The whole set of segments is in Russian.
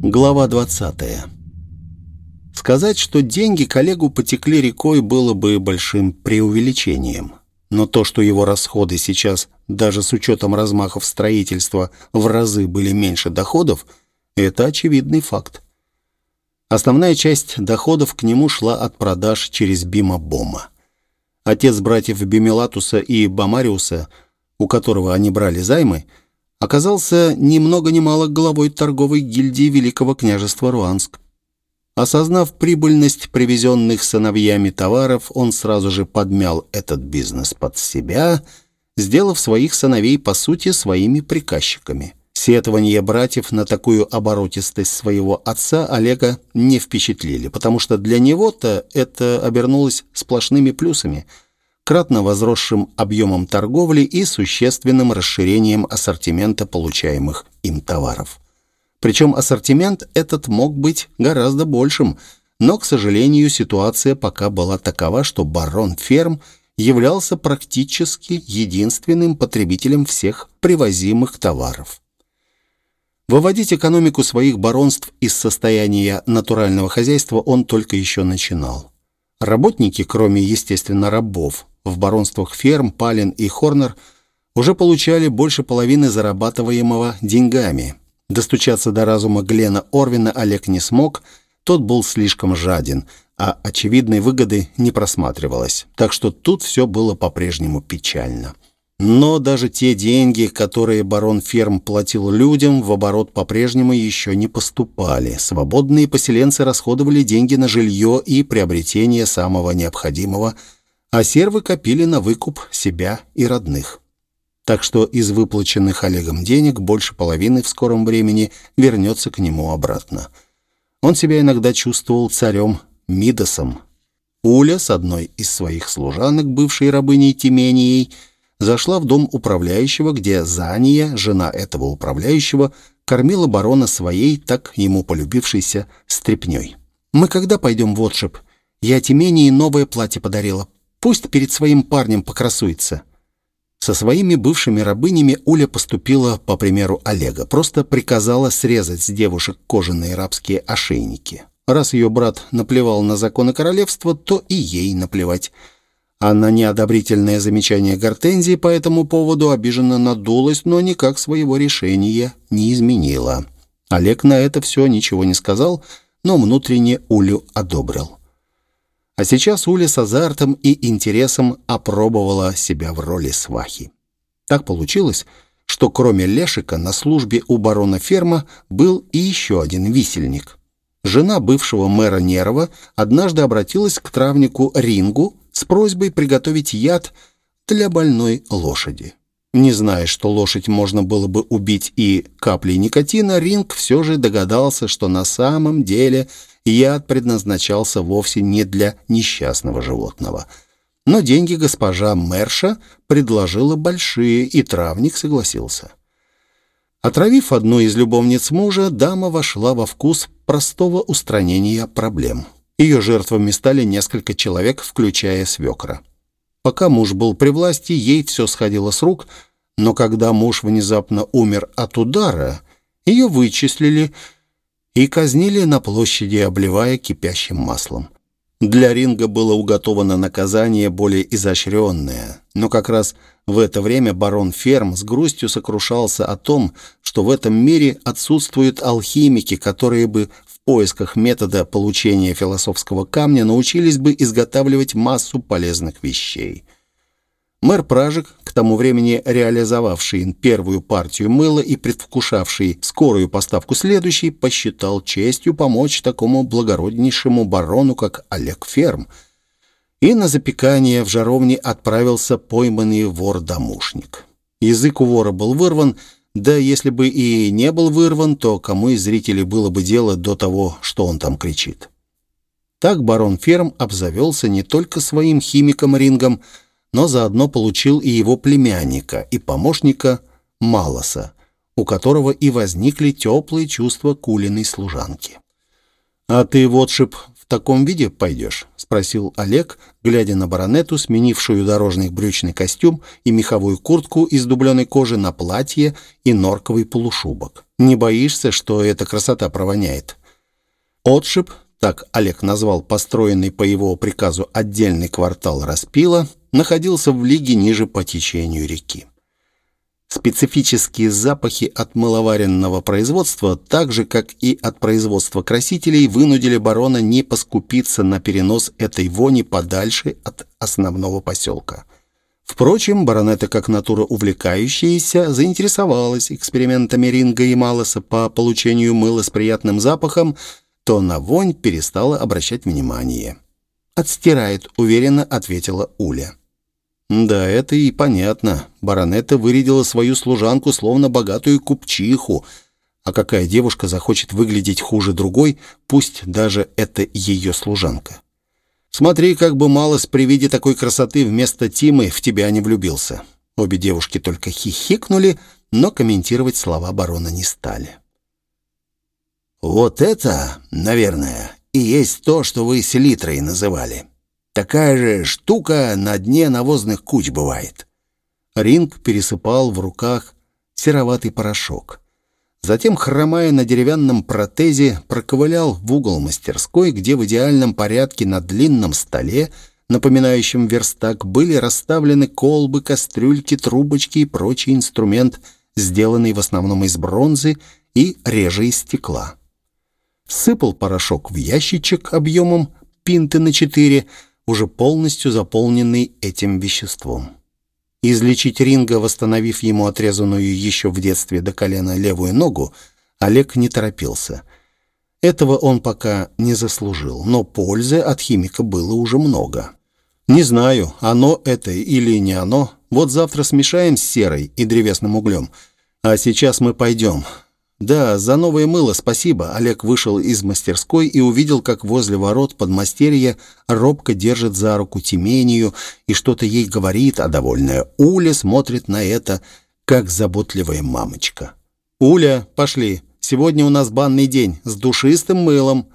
Глава 20. Сказать, что деньги коллегу потекли рекой, было бы большим преувеличением. Но то, что его расходы сейчас, даже с учетом размахов строительства, в разы были меньше доходов, это очевидный факт. Основная часть доходов к нему шла от продаж через Бима-Бома. Отец братьев Бимелатуса и Бамариуса, у которого они брали займы, оказался ни много ни мало главой торговой гильдии Великого княжества Руанск. Осознав прибыльность привезенных сыновьями товаров, он сразу же подмял этот бизнес под себя, сделав своих сыновей, по сути, своими приказчиками. Сетования братьев на такую оборотистость своего отца Олега не впечатлили, потому что для него-то это обернулось сплошными плюсами, кратно возросшим объемом торговли и существенным расширением ассортимента получаемых им товаров. Причем ассортимент этот мог быть гораздо большим, но, к сожалению, ситуация пока была такова, что барон ферм являлся практически единственным потребителем всех привозимых товаров. Выводить экономику своих баронств из состояния натурального хозяйства он только еще начинал. Работники, кроме, естественно, рабов, в баронствах ферм, Палин и Хорнер уже получали больше половины зарабатываемого деньгами. Достучаться до разума Глена Орвина Олег не смог, тот был слишком жаден, а очевидной выгоды не просматривалось. Так что тут все было по-прежнему печально. Но даже те деньги, которые барон ферм платил людям, в оборот по-прежнему еще не поступали. Свободные поселенцы расходовали деньги на жилье и приобретение самого необходимого, а сервы копили на выкуп себя и родных. Так что из выплаченных Олегом денег больше половины в скором времени вернется к нему обратно. Он себя иногда чувствовал царем Мидосом. Уля с одной из своих служанок, бывшей рабыней Тименией, зашла в дом управляющего, где Зания, жена этого управляющего, кормила барона своей, так ему полюбившейся, стряпнёй. «Мы когда пойдем в отшиб? Я Тимении новое платье подарила. Пусть перед своим парнем покрасуется». Со своими бывшими рабынями Уля поступила по примеру Олега, просто приказала срезать с девушек кожаные рабские ошейники. Раз ее брат наплевал на законы королевства, то и ей наплевать. А на неодобрительное замечание Гортензии по этому поводу обиженно надулась, но никак своего решения не изменила. Олег на это все ничего не сказал, но внутренне Улю одобрил. А сейчас Уля с азартом и интересом опробовала себя в роли свахи. Так получилось, что кроме Лешика на службе у барона ферма был и еще один висельник. Жена бывшего мэра Нерова однажды обратилась к травнику Рингу с просьбой приготовить яд для больной лошади. Не зная, что лошадь можно было бы убить и каплей никотина, Ринг все же догадался, что на самом деле яд предназначался вовсе не для несчастного животного. Но деньги госпожа Мерша предложила большие, и травник согласился. Отравив одну из любовниц мужа, дама вошла во вкус простого устранения проблем. Ее жертвами стали несколько человек, включая свекра. Пока муж был при власти, ей все сходило с рук, но когда муж внезапно умер от удара, ее вычислили и казнили на площади, обливая кипящим маслом. Для Ринга было уготовано наказание более изощренное, но как раз в это время барон Ферм с грустью сокрушался о том, что в этом мире отсутствуют алхимики, которые бы поисках метода получения философского камня научились бы изготавливать массу полезных вещей. Мэр Пражик, к тому времени реализовавший первую партию мыла и предвкушавший скорую поставку следующей, посчитал честью помочь такому благороднейшему барону, как Олег Ферм, и на запекание в жаровне отправился пойманный вор-домушник. Язык у вора был вырван, да если бы и не был вырван, то кому из зрителей было бы дело до того, что он там кричит? Так барон Ферм обзавелся не только своим химиком-рингом, но заодно получил и его племянника, и помощника Малоса, у которого и возникли теплые чувства кулиной служанки. «А ты, вот шип, в таком виде пойдешь?» спросил Олег, глядя на баронету, сменившую дорожный брючный костюм и меховую куртку из дубленой кожи на платье и норковый полушубок. «Не боишься, что эта красота провоняет?» Отшиб, так Олег назвал построенный по его приказу отдельный квартал Распила, находился в лиге ниже по течению реки. Специфические запахи от мыловаренного производства, так же, как и от производства красителей, вынудили барона не поскупиться на перенос этой вони подальше от основного поселка. Впрочем, баронета, как натура увлекающаяся, заинтересовалась экспериментами Ринга и Малоса по получению мыла с приятным запахом, то на вонь перестала обращать внимание. «Отстирает», — уверенно ответила Уля. Да, это и понятно. Баронетта вырядила свою служанку словно богатую купчиху. А какая девушка захочет выглядеть хуже другой, пусть даже это ее служанка? Смотри, как бы Малос при виде такой красоты вместо Тимы в тебя не влюбился. Обе девушки только хихикнули, но комментировать слова барона не стали. «Вот это, наверное, и есть то, что вы селитрой называли», Такая же штука на дне навозных куч бывает. Ринг пересыпал в руках сероватый порошок. Затем, хромая на деревянном протезе, проковылял в угол мастерской, где в идеальном порядке на длинном столе, напоминающем верстак, были расставлены колбы, кастрюльки, трубочки и прочий инструмент, сделанный в основном из бронзы и реже из стекла. Сыпал порошок в ящичек объемом пинты на четыре, уже полностью заполненный этим веществом. Излечить Ринга, восстановив ему отрезанную еще в детстве до колена левую ногу, Олег не торопился. Этого он пока не заслужил, но пользы от химика было уже много. Не знаю, оно это или не оно. Вот завтра смешаем с серой и древесным углем. А сейчас мы пойдем. «Да, за новое мыло спасибо». Олег вышел из мастерской и увидел, как возле ворот подмастерья робко держит за руку Тимению и что-то ей говорит, а довольная Уля смотрит на это, как заботливая мамочка. «Уля, пошли. Сегодня у нас банный день с душистым мылом».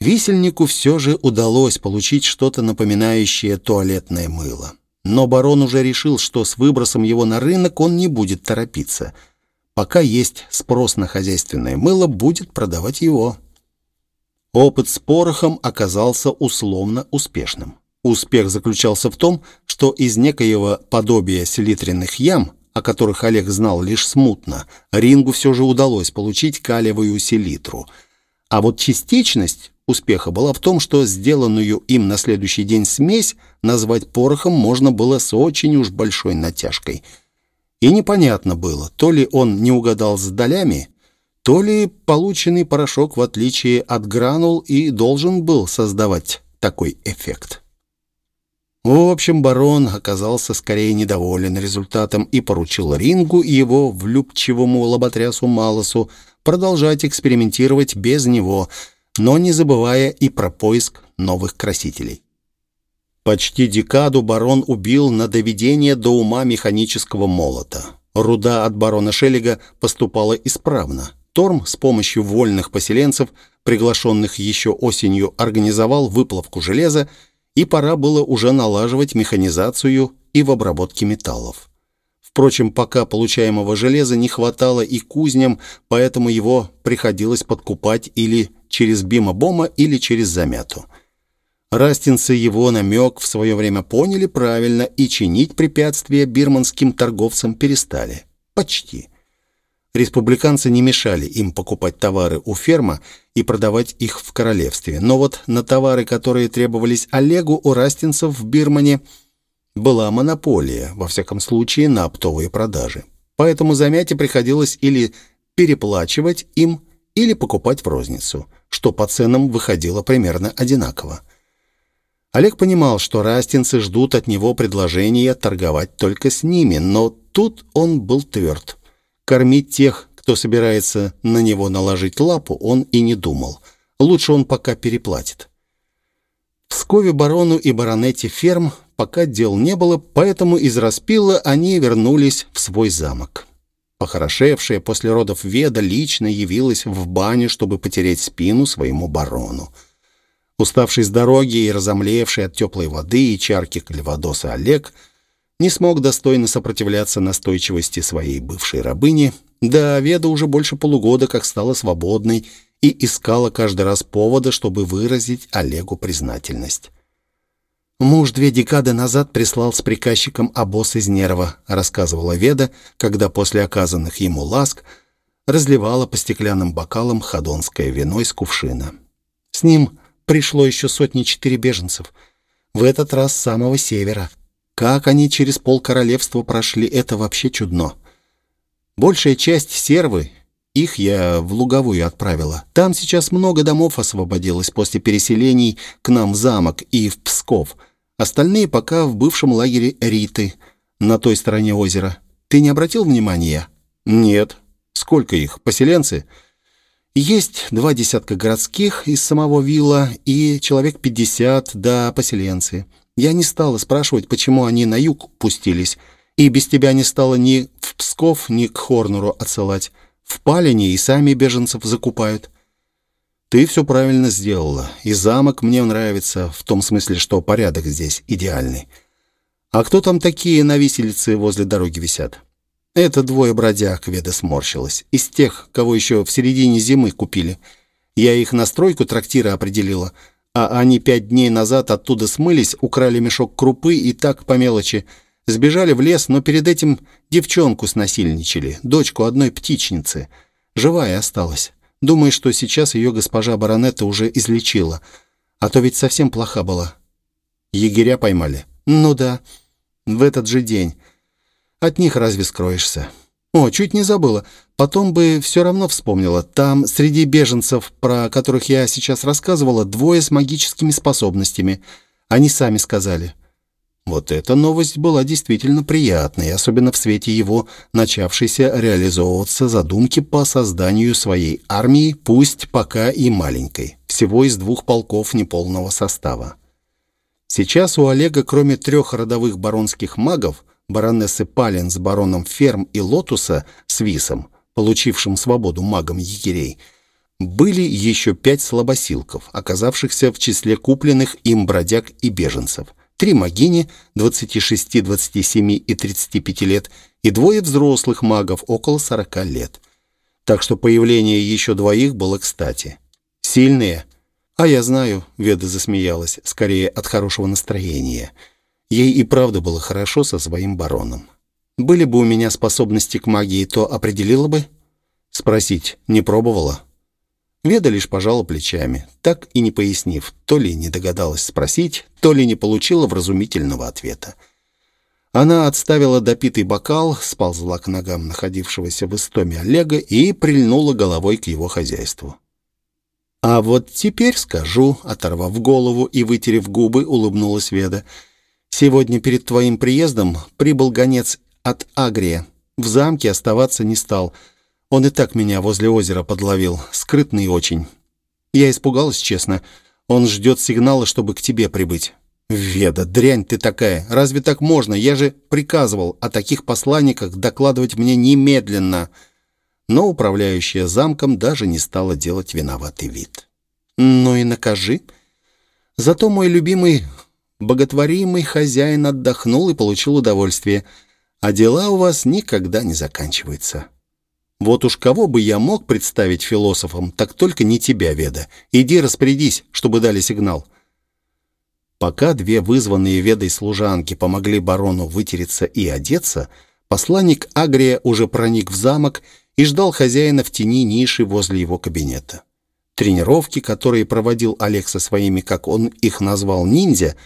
Висельнику все же удалось получить что-то напоминающее туалетное мыло. Но барон уже решил, что с выбросом его на рынок он не будет торопиться – Пока есть спрос на хозяйственное мыло, будет продавать его. Опыт с порохом оказался условно успешным. Успех заключался в том, что из некоего подобия селитренных ям, о которых Олег знал лишь смутно, Рингу все же удалось получить калиевую селитру. А вот частичность успеха была в том, что сделанную им на следующий день смесь назвать порохом можно было с очень уж большой натяжкой – и непонятно было, то ли он не угадал с долями, то ли полученный порошок, в отличие от гранул, и должен был создавать такой эффект. В общем, барон оказался скорее недоволен результатом и поручил Рингу и его влюбчивому лоботрясу Малосу продолжать экспериментировать без него, но не забывая и про поиск новых красителей. Почти декаду барон убил на доведение до ума механического молота. Руда от барона Шеллига поступала исправно. Торм с помощью вольных поселенцев, приглашенных еще осенью, организовал выплавку железа, и пора было уже налаживать механизацию и в обработке металлов. Впрочем, пока получаемого железа не хватало и кузням, поэтому его приходилось подкупать или через Бима-Бома, или через Замяту. Растинцы его намек в свое время поняли правильно и чинить препятствия бирманским торговцам перестали. Почти. Республиканцы не мешали им покупать товары у ферма и продавать их в королевстве. Но вот на товары, которые требовались Олегу, у растинцев в Бирмане была монополия, во всяком случае, на оптовые продажи. Поэтому замяте приходилось или переплачивать им, или покупать в розницу, что по ценам выходило примерно одинаково. Олег понимал, что растинцы ждут от него предложения торговать только с ними, но тут он был тверд. Кормить тех, кто собирается на него наложить лапу, он и не думал. Лучше он пока переплатит. В Пскове барону и баронете ферм пока дел не было, поэтому из распила они вернулись в свой замок. Похорошевшая после родов Веда лично явилась в баню, чтобы потереть спину своему барону. Уставший с дороги и разомлевший от теплой воды и чарки кальвадоса Олег не смог достойно сопротивляться настойчивости своей бывшей рабыни, да Веда уже больше полугода как стала свободной и искала каждый раз повода, чтобы выразить Олегу признательность. «Муж две декады назад прислал с приказчиком обоз из Нерва», рассказывала Веда, когда после оказанных ему ласк разливала по стеклянным бокалам ходонское вино из кувшина. С ним пришло еще сотни-четыре беженцев. В этот раз с самого севера. Как они через пол королевства прошли, это вообще чудно. Большая часть сервы, их я в Луговую отправила. Там сейчас много домов освободилось после переселений к нам в замок и в Псков — Остальные пока в бывшем лагере Риты, на той стороне озера. Ты не обратил внимания? Нет. Сколько их? Поселенцы? Есть два десятка городских из самого вилла и человек пятьдесят, да, поселенцы. Я не стала спрашивать, почему они на юг пустились, и без тебя не стала ни в Псков, ни к Хорнеру отсылать. В Палине и сами беженцев закупают. Ты все правильно сделала. И замок мне нравится, в том смысле, что порядок здесь идеальный. А кто там такие на виселице возле дороги висят? Это двое бродяг, Веда сморщилась. Из тех, кого еще в середине зимы купили. Я их на стройку трактира определила, а они пять дней назад оттуда смылись, украли мешок крупы и так по мелочи. Сбежали в лес, но перед этим девчонку снасильничали, дочку одной птичницы. Живая осталась. Думаю, что сейчас ее госпожа баронетта уже излечила. А то ведь совсем плоха была. Егеря поймали? Ну да, в этот же день. От них разве скроешься? О, чуть не забыла. Потом бы все равно вспомнила. Там среди беженцев, про которых я сейчас рассказывала, двое с магическими способностями. Они сами сказали. Вот эта новость была действительно приятной, особенно в свете его начавшейся реализовываться задумки по созданию своей армии, пусть пока и маленькой, всего из двух полков неполного состава. Сейчас у Олега, кроме трех родовых баронских магов, баронессы Пален с бароном Ферм и Лотуса с Висом, получившим свободу магом егерей, были еще пять слабосилков, оказавшихся в числе купленных им бродяг и беженцев – три магини 26, 27 и 35 лет и двое взрослых магов около 40 лет. Так что появление еще двоих было кстати. Сильные. А я знаю, Веда засмеялась, скорее от хорошего настроения. Ей и правда было хорошо со своим бароном. Были бы у меня способности к магии, то определила бы? Спросить не пробовала? Веда лишь пожала плечами, так и не пояснив, то ли не догадалась спросить, то ли не получила вразумительного ответа. Она отставила допитый бокал, сползла к ногам находившегося в истоме Олега и прильнула головой к его хозяйству. «А вот теперь скажу», — оторвав голову и вытерев губы, улыбнулась Веда. «Сегодня перед твоим приездом прибыл гонец от Агрия. В замке оставаться не стал». Он и так меня возле озера подловил, скрытный очень. Я испугалась, честно. Он ждет сигнала, чтобы к тебе прибыть. Веда, дрянь ты такая. Разве так можно? Я же приказывал о таких посланниках докладывать мне немедленно. Но управляющая замком даже не стала делать виноватый вид. Ну и накажи. Зато мой любимый, боготворимый хозяин отдохнул и получил удовольствие. А дела у вас никогда не заканчиваются. Вот уж кого бы я мог представить философом, так только не тебя, Веда. Иди распорядись, чтобы дали сигнал». Пока две вызванные Ведой служанки помогли барону вытереться и одеться, посланник Агрия уже проник в замок и ждал хозяина в тени ниши возле его кабинета. Тренировки, которые проводил Олег со своими, как он их назвал, ниндзя,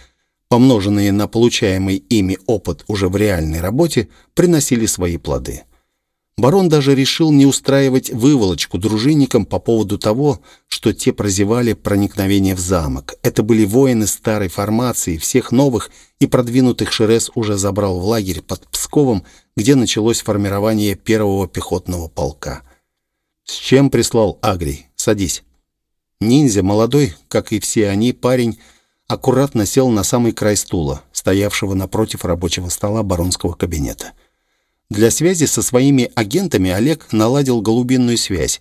помноженные на получаемый ими опыт уже в реальной работе, приносили свои плоды. Барон даже решил не устраивать выволочку дружинникам по поводу того, что те прозевали проникновение в замок. Это были воины старой формации, всех новых и продвинутых Шерес уже забрал в лагерь под Псковом, где началось формирование первого пехотного полка. «С чем прислал Агрий? Садись». Ниндзя, молодой, как и все они, парень, аккуратно сел на самый край стула, стоявшего напротив рабочего стола баронского кабинета. Для связи со своими агентами Олег наладил голубинную связь.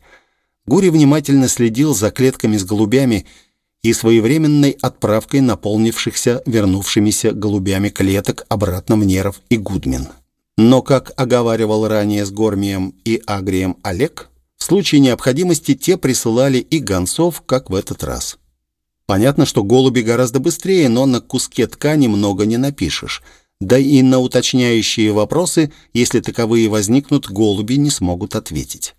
Гури внимательно следил за клетками с голубями и своевременной отправкой наполнившихся вернувшимися голубями клеток обратно в Неров и Гудмин. Но, как оговаривал ранее с Гормием и Агрием Олег, в случае необходимости те присылали и гонцов, как в этот раз. Понятно, что голуби гораздо быстрее, но на куске ткани много не напишешь. Да и на уточняющие вопросы, если таковые возникнут, голуби не смогут ответить.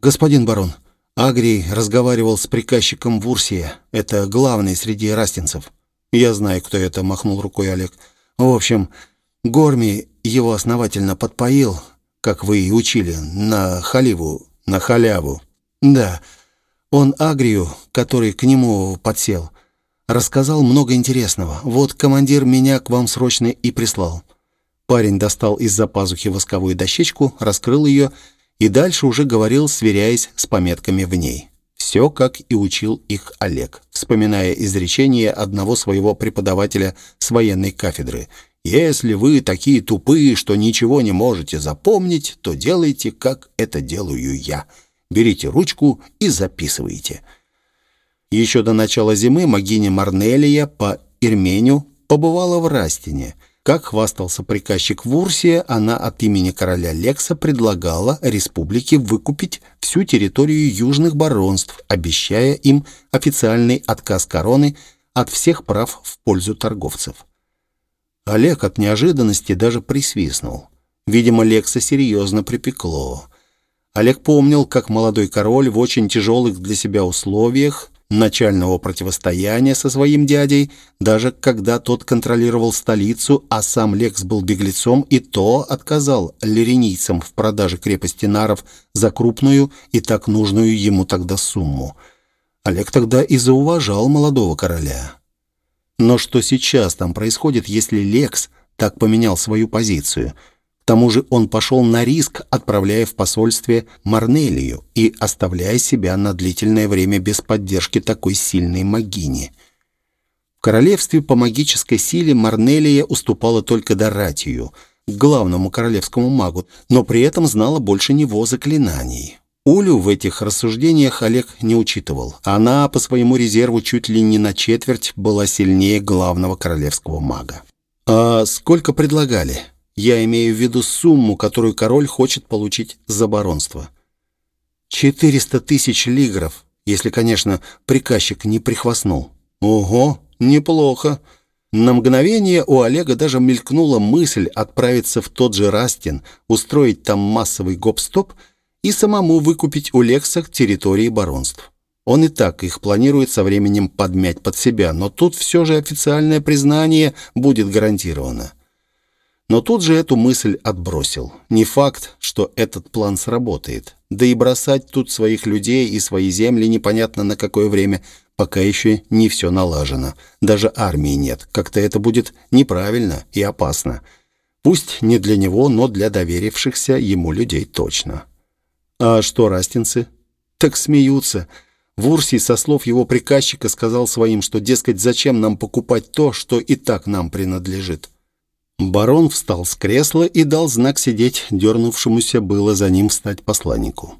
«Господин барон, Агрий разговаривал с приказчиком Вурсия. Это главный среди растинцев. Я знаю, кто это», — махнул рукой Олег. «В общем, Горми его основательно подпоил, как вы и учили, на халиву, на халяву. Да, он Агрию, который к нему подсел, рассказал много интересного. Вот командир меня к вам срочно и прислал». Парень достал из-за пазухи восковую дощечку, раскрыл ее и дальше уже говорил, сверяясь с пометками в ней. Все, как и учил их Олег, вспоминая изречение одного своего преподавателя с военной кафедры. «Если вы такие тупые, что ничего не можете запомнить, то делайте, как это делаю я. Берите ручку и записывайте». Еще до начала зимы магиня Марнелия по Ирменю побывала в Растине – как хвастался приказчик Вурсия, она от имени короля Лекса предлагала республике выкупить всю территорию южных баронств, обещая им официальный отказ короны от всех прав в пользу торговцев. Олег от неожиданности даже присвистнул. Видимо, Лекса серьезно припекло. Олег помнил, как молодой король в очень тяжелых для себя условиях начального противостояния со своим дядей, даже когда тот контролировал столицу, а сам Лекс был беглецом, и то отказал лиренийцам в продаже крепости Наров за крупную и так нужную ему тогда сумму. Олег тогда и зауважал молодого короля. Но что сейчас там происходит, если Лекс так поменял свою позицию – тому же он пошел на риск, отправляя в посольстве Марнелию и оставляя себя на длительное время без поддержки такой сильной магини. В королевстве по магической силе Марнелия уступала только Доратию, главному королевскому магу, но при этом знала больше него заклинаний. Улю в этих рассуждениях Олег не учитывал. Она по своему резерву чуть ли не на четверть была сильнее главного королевского мага. «А сколько предлагали?» Я имею в виду сумму, которую король хочет получить за баронство. Четыреста тысяч лигров, если, конечно, приказчик не прихвастнул. Ого, неплохо. На мгновение у Олега даже мелькнула мысль отправиться в тот же Растин, устроить там массовый гоп-стоп и самому выкупить у Лекса территории баронств. Он и так их планирует со временем подмять под себя, но тут все же официальное признание будет гарантировано. Но тут же эту мысль отбросил. Не факт, что этот план сработает. Да и бросать тут своих людей и свои земли непонятно на какое время, пока еще не все налажено. Даже армии нет. Как-то это будет неправильно и опасно. Пусть не для него, но для доверившихся ему людей точно. А что растинцы? Так смеются. Вурсий, со слов его приказчика, сказал своим, что, дескать, зачем нам покупать то, что и так нам принадлежит. Барон встал с кресла и дал знак сидеть, дернувшемуся было за ним встать посланнику.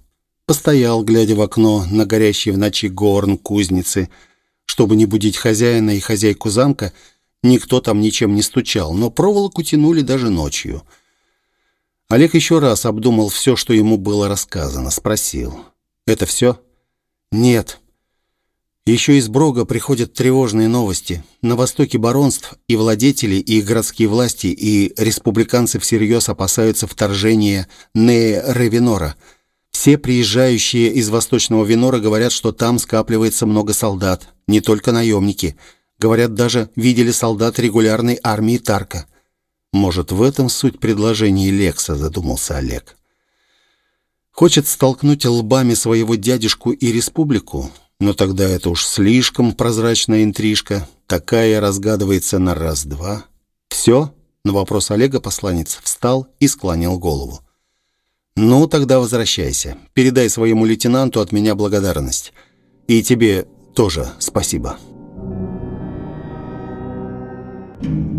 Постоял, глядя в окно на горящий в ночи горн кузницы. Чтобы не будить хозяина и хозяйку замка, никто там ничем не стучал, но проволоку тянули даже ночью. Олег еще раз обдумал все, что ему было рассказано, спросил. «Это все?» «Нет. Еще из Брога приходят тревожные новости. На востоке баронств и владетели, и городские власти, и республиканцы всерьез опасаются вторжения Не Ревенора. Все приезжающие из Восточного Венора говорят, что там скапливается много солдат, не только наемники. Говорят, даже видели солдат регулярной армии Тарка. Может, в этом суть предложения Лекса, задумался Олег. Хочет столкнуть лбами своего дядюшку и республику? Но тогда это уж слишком прозрачная интрижка. Такая разгадывается на раз-два. «Все?» — на вопрос Олега посланец встал и склонил голову. «Ну, тогда возвращайся. Передай своему лейтенанту от меня благодарность. И тебе тоже спасибо». Thank.